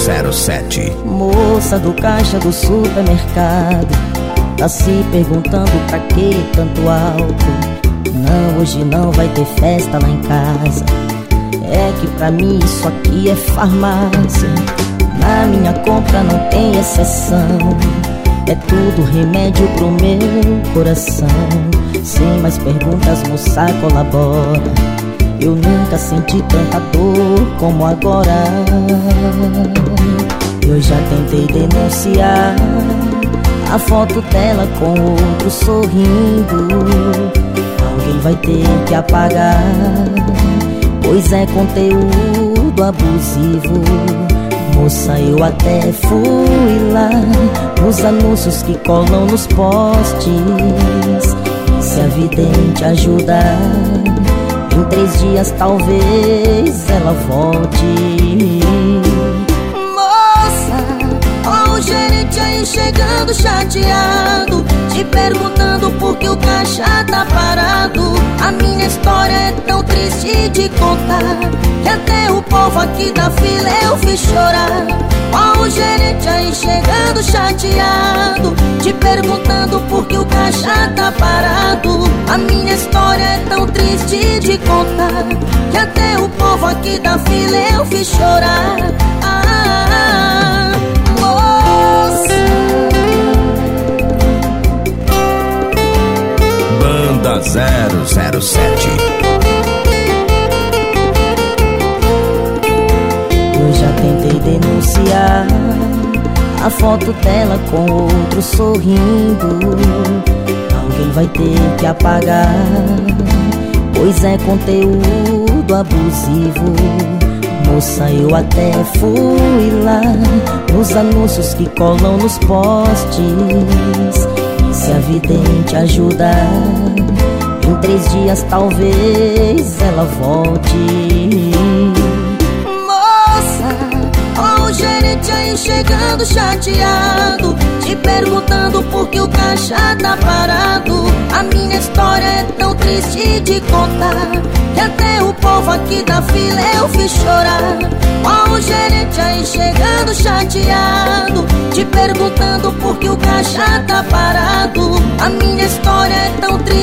007 Moça do caixa do supermercado Tá se perguntando pra que tanto álcool Não, hoje não vai ter festa lá em casa É que pra mim isso aqui é farmácia Na minha compra não tem exceção É tudo remédio pro meu coração Sem mais perguntas, moça, colabora eu nunca senti tanta dor como agora Eu já tentei denunciar A foto dela com outro sorrindo. Alguém vai ter que apagar Pois é conteúdo abusivo. Moça, eu até fui lá Nos anúncios que colam nos postes. Se a vidente ajudar em três dias talvez ela volte gerente aí chegando chateado Te perguntando por que o caixa tá parado. A minha história é tão triste de contar Que até o povo aqui da fila eu fiz chorar. Ó o gerente aí chegando chateado Te perguntando por que o caixa tá parado. A minha história é tão triste de contar Que até o povo aqui da fila eu fiz chorar 007 Eu já tentei denunciar A foto dela com outro sorrindo. Alguém vai ter que apagar Pois é conteúdo abusivo. Moça, eu até fui lá Nos anúncios que colam nos postes. Se a vidente ajudar três dias talvez ela volte. Moça, o gerente aí chegando chateado Te perguntando por que o caixa tá parado. A minha história é tão triste de contar Que até o povo aqui da fila eu fiz chorar. Ó o gerente aí chegando chateado Te perguntando por que o caixa tá parado. A minha história é tão triste